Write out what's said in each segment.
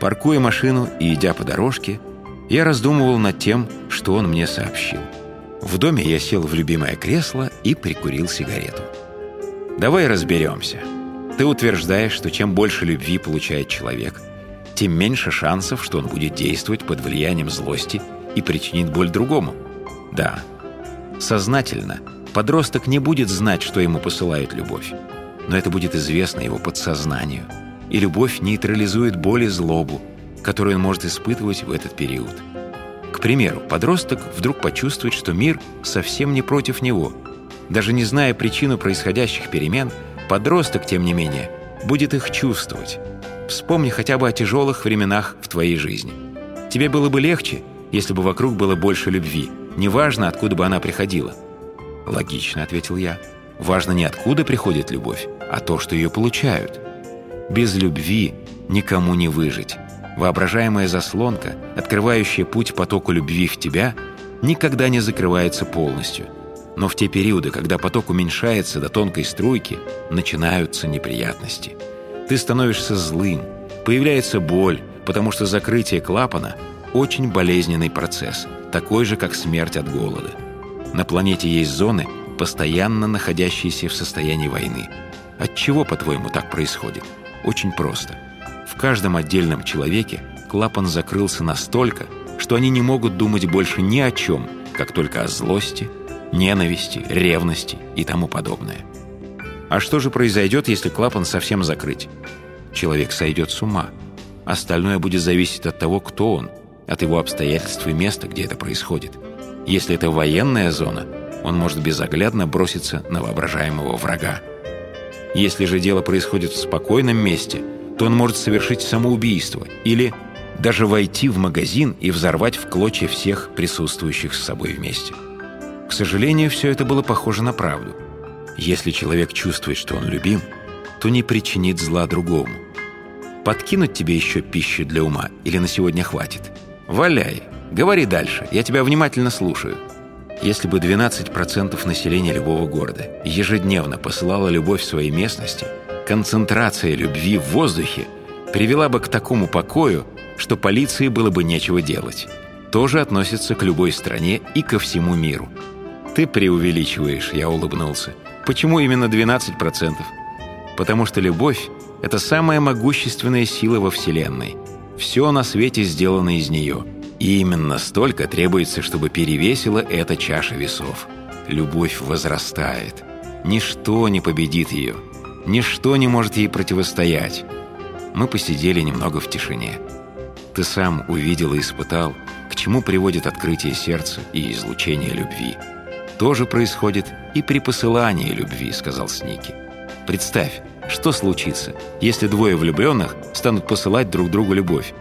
Паркуя машину и идя по дорожке, я раздумывал над тем, что он мне сообщил. В доме я сел в любимое кресло и прикурил сигарету. «Давай разберемся. Ты утверждаешь, что чем больше любви получает человек, тем меньше шансов, что он будет действовать под влиянием злости и причинит боль другому. Да, сознательно подросток не будет знать, что ему посылают любовь, но это будет известно его подсознанию, и любовь нейтрализует боль и злобу, которую он может испытывать в этот период. К примеру, подросток вдруг почувствует, что мир совсем не против него. Даже не зная причину происходящих перемен, подросток, тем не менее, будет их чувствовать. Вспомни хотя бы о тяжелых временах в твоей жизни. Тебе было бы легче, если бы вокруг было больше любви, неважно, откуда бы она приходила. «Логично», — ответил я. «Важно не откуда приходит любовь, а то, что ее получают. Без любви никому не выжить. Воображаемая заслонка, открывающая путь потоку любви в тебя, никогда не закрывается полностью. Но в те периоды, когда поток уменьшается до тонкой струйки, начинаются неприятности. Ты становишься злым, появляется боль, потому что закрытие клапана – очень болезненный процесс, такой же, как смерть от голода. На планете есть зоны, постоянно находящиеся в состоянии войны. От чего, по-твоему, так происходит? Очень просто – в каждом отдельном человеке клапан закрылся настолько, что они не могут думать больше ни о чем, как только о злости, ненависти, ревности и тому подобное. А что же произойдет, если клапан совсем закрыть? Человек сойдет с ума. Остальное будет зависеть от того, кто он, от его обстоятельств и места, где это происходит. Если это военная зона, он может безоглядно броситься на воображаемого врага. Если же дело происходит в спокойном месте – то он может совершить самоубийство или даже войти в магазин и взорвать в клочья всех присутствующих с собой вместе. К сожалению, все это было похоже на правду. Если человек чувствует, что он любим, то не причинит зла другому. Подкинуть тебе еще пищу для ума или на сегодня хватит? Валяй, говори дальше, я тебя внимательно слушаю. Если бы 12% населения любого города ежедневно посылало любовь в своей местности – концентрация любви в воздухе привела бы к такому покою, что полиции было бы нечего делать. Тоже относится к любой стране и ко всему миру. «Ты преувеличиваешь», — я улыбнулся. «Почему именно 12%?» «Потому что любовь — это самая могущественная сила во Вселенной. Все на свете сделано из нее. И именно столько требуется, чтобы перевесила эта чаша весов. Любовь возрастает. Ничто не победит ее». Ничто не может ей противостоять. Мы посидели немного в тишине. Ты сам увидел и испытал, к чему приводит открытие сердца и излучение любви. То же происходит и при посылании любви, сказал Сники. Представь, что случится, если двое влюбленных станут посылать друг другу любовь?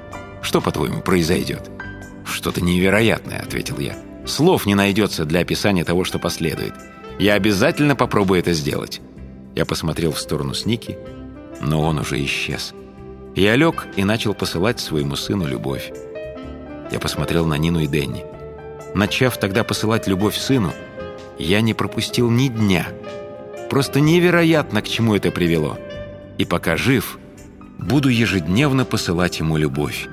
Что, по-твоему, произойдет? Что-то невероятное, ответил я. Слов не найдется для описания того, что последует. Я обязательно попробую это сделать. Я посмотрел в сторону Сники, но он уже исчез. Я лег и начал посылать своему сыну любовь. Я посмотрел на Нину и Дэнни. Начав тогда посылать любовь сыну, я не пропустил ни дня. Просто невероятно, к чему это привело. И пока жив, буду ежедневно посылать ему любовь.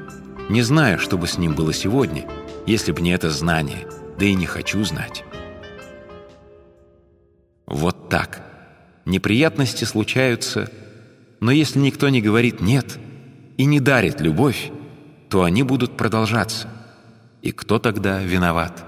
Не знаю, что бы с ним было сегодня, если бы не это знание, да и не хочу знать. Вот так. Неприятности случаются, но если никто не говорит «нет» и не дарит любовь, то они будут продолжаться. И кто тогда виноват?